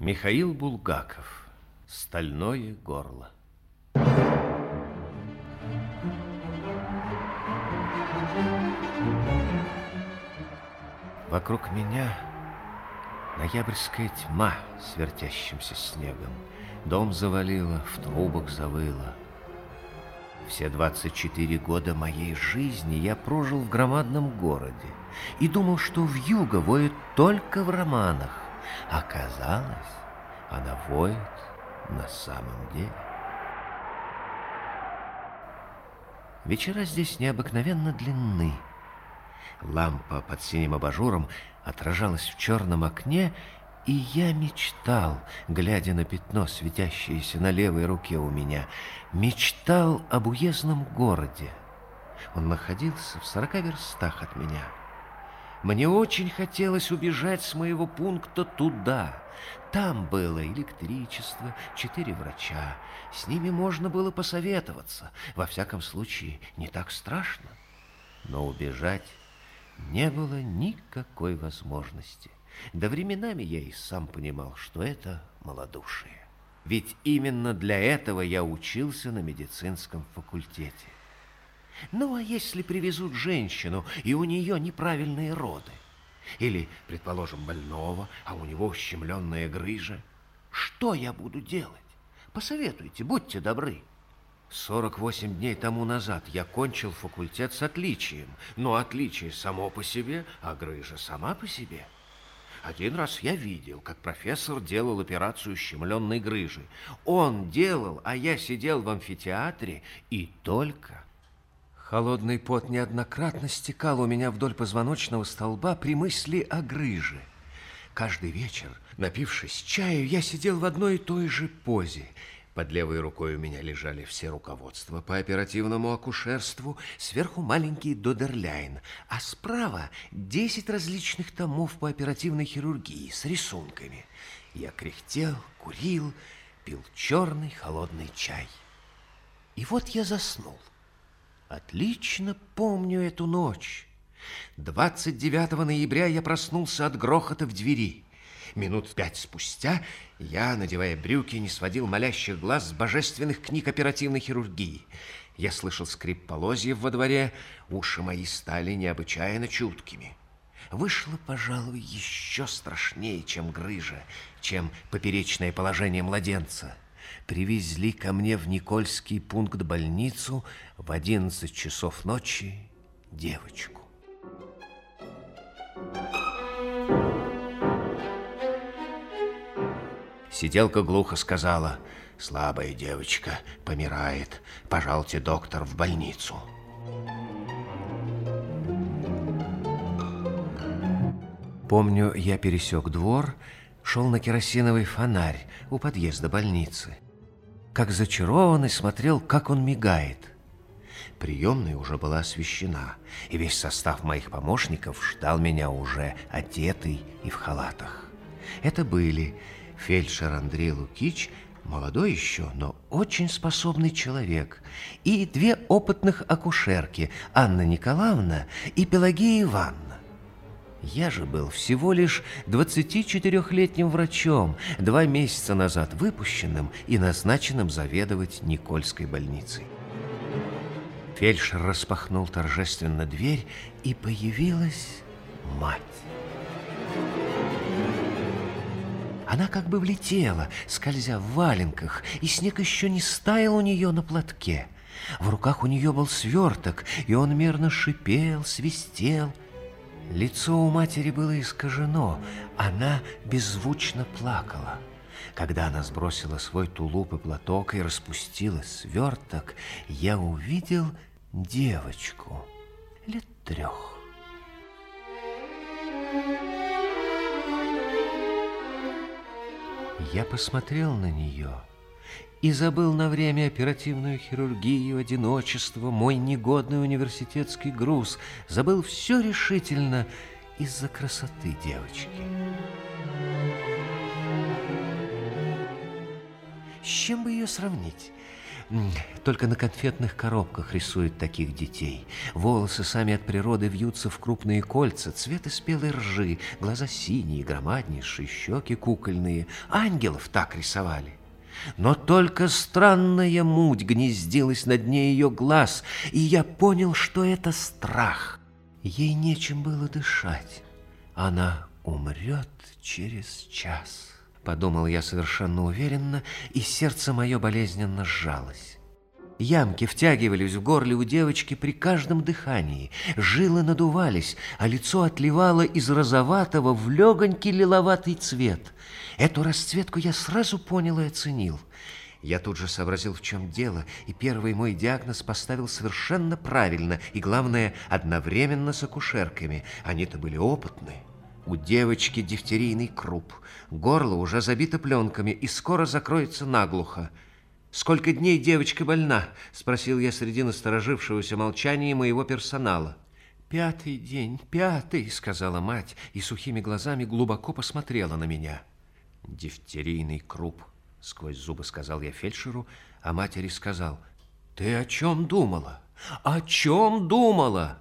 Михаил Булгаков. Стальное горло. Вокруг меня ноябрьская тьма с вертящимся снегом. Дом завалило, в трубах завыло. Все 24 года моей жизни я прожил в громадном городе и думал, что в юго воет только в романах. Оказалось, она воет на самом деле. Вечера здесь необыкновенно длинны. Лампа под синим абажуром отражалась в черном окне, и я мечтал, глядя на пятно, светящееся на левой руке у меня, мечтал об уездном городе. Он находился в сорока верстах от меня. Мне очень хотелось убежать с моего пункта туда. Там было электричество, четыре врача. С ними можно было посоветоваться. Во всяком случае, не так страшно. Но убежать не было никакой возможности. Да временами я и сам понимал, что это малодушие. Ведь именно для этого я учился на медицинском факультете. Ну, а если привезут женщину, и у нее неправильные роды? Или, предположим, больного, а у него ущемленная грыжа? Что я буду делать? Посоветуйте, будьте добры. 48 дней тому назад я кончил факультет с отличием, но отличие само по себе, а грыжа сама по себе – один раз я видел, как профессор делал операцию щемленной грыжи. Он делал, а я сидел в амфитеатре и только... Холодный пот неоднократно стекал у меня вдоль позвоночного столба при мысли о грыже. Каждый вечер, напившись чаю, я сидел в одной и той же позе – под левой рукой у меня лежали все руководства по оперативному акушерству, сверху маленький додерляйн, а справа 10 различных томов по оперативной хирургии с рисунками. Я кряхтел, курил, пил черный холодный чай. И вот я заснул. Отлично помню эту ночь. 29 ноября я проснулся от грохота в двери. Минут пять спустя я, надевая брюки, не сводил молящих глаз с божественных книг оперативной хирургии. Я слышал скрип полозьев во дворе, уши мои стали необычайно чуткими. Вышло, пожалуй, еще страшнее, чем грыжа, чем поперечное положение младенца. Привезли ко мне в Никольский пункт больницу в 11 часов ночи девочку. Сиделка глухо сказала, слабая девочка помирает, пожалуйте, доктор, в больницу. Помню, я пересек двор, шел на керосиновый фонарь у подъезда больницы. Как зачарованный смотрел, как он мигает. Приемная уже была освещена, и весь состав моих помощников ждал меня уже одетый и в халатах. Это были фельдшер Андрей Лукич, молодой еще, но очень способный человек, и две опытных акушерки, Анна Николаевна и Пелагея Ивановна. Я же был всего лишь 24-летним врачом, два месяца назад выпущенным и назначенным заведовать Никольской больницей. Фельдшер распахнул торжественно дверь, и появилась мать. Она как бы влетела, скользя в валенках, и снег еще не стаял у нее на платке. В руках у нее был сверток, и он мерно шипел, свистел. Лицо у матери было искажено, она беззвучно плакала. Когда она сбросила свой тулуп и платок и распустила сверток, я увидел девочку лет трех. Я посмотрел на нее и забыл на время оперативную хирургию, одиночество, мой негодный университетский груз, забыл все решительно из-за красоты девочки. С чем бы ее сравнить? Только на конфетных коробках рисуют таких детей. Волосы сами от природы вьются в крупные кольца, цвета спелой ржи, глаза синие, громаднейшие, щеки кукольные. Ангелов так рисовали. Но только странная муть гнездилась на дне ее глаз, и я понял, что это страх. Ей нечем было дышать. Она умрет через час. Подумал я совершенно уверенно, и сердце мое болезненно сжалось. Ямки втягивались в горле у девочки при каждом дыхании, жилы надувались, а лицо отливало из розоватого в легонький лиловатый цвет. Эту расцветку я сразу понял и оценил. Я тут же сообразил, в чем дело, и первый мой диагноз поставил совершенно правильно, и, главное, одновременно с акушерками. Они-то были опытные. У девочки дифтерийный круп. Горло уже забито пленками и скоро закроется наглухо. «Сколько дней девочка больна?» – спросил я среди насторожившегося молчания моего персонала. «Пятый день, пятый», – сказала мать и сухими глазами глубоко посмотрела на меня. «Дифтерийный круп», – сквозь зубы сказал я фельдшеру, а матери сказал, «Ты о чем думала? О чем думала?»